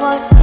what?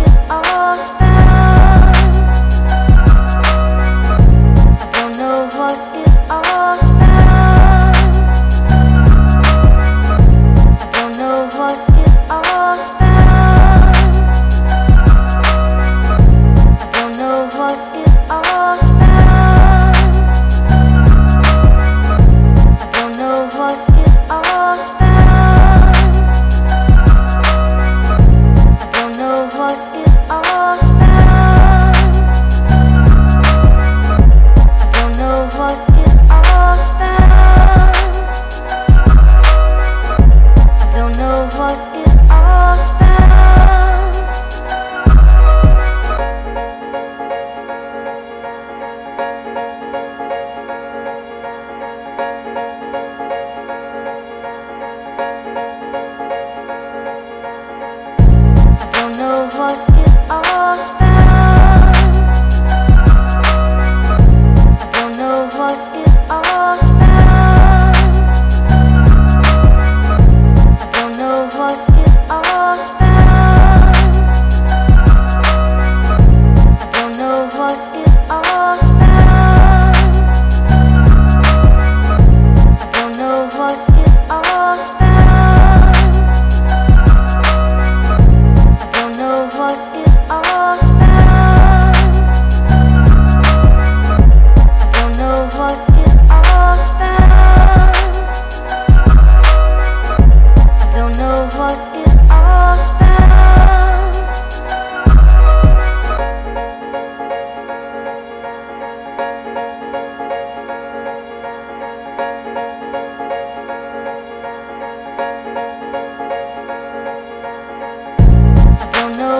know what it's all about. I don't know what it's all about. I don't know what